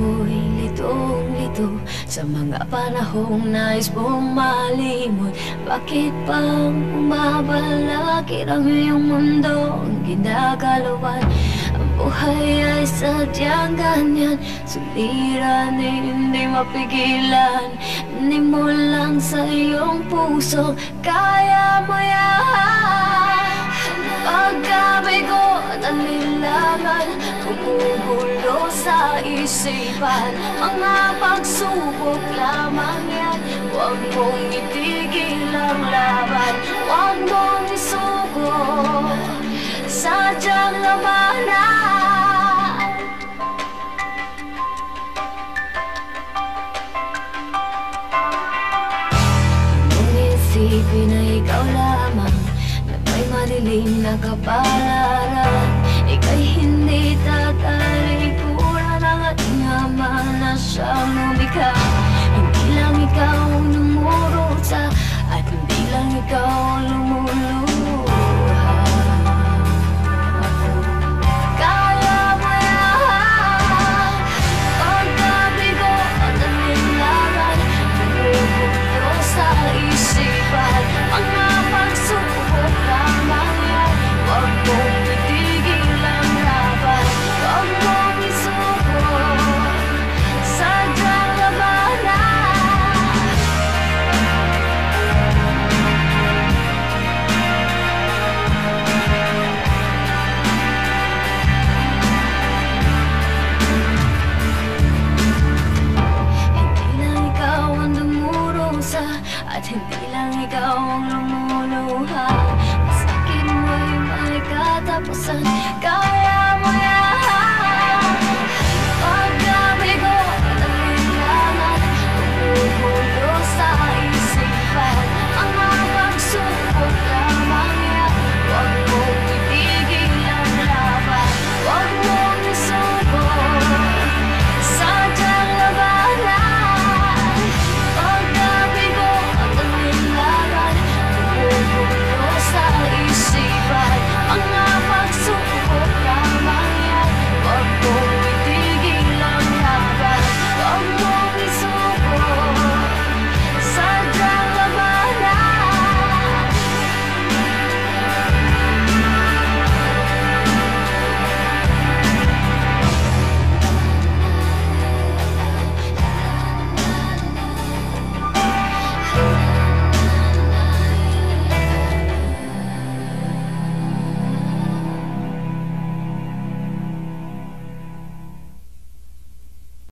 ako'y litong-lito Sa mga panahong nais mong malimot. Bakit bang umabalakid ang iyong mundo Ang ginagalawan? Ang buhay ay sadyang ganyan Suliran hindi mapigilan. Hindi mo lang sa iyong puso Kaya mo yan Kumugulo sa isipan Mga pagsubok lamang yan. Huwag mong itigil ang laban Huwag mong isuko. Sadyang labanan. Nung isipin na ikaw lamang Na may madilim na kapalaran Ika'y hindi lang ikaw ang lumuluha. Masakit mo'y may katapusan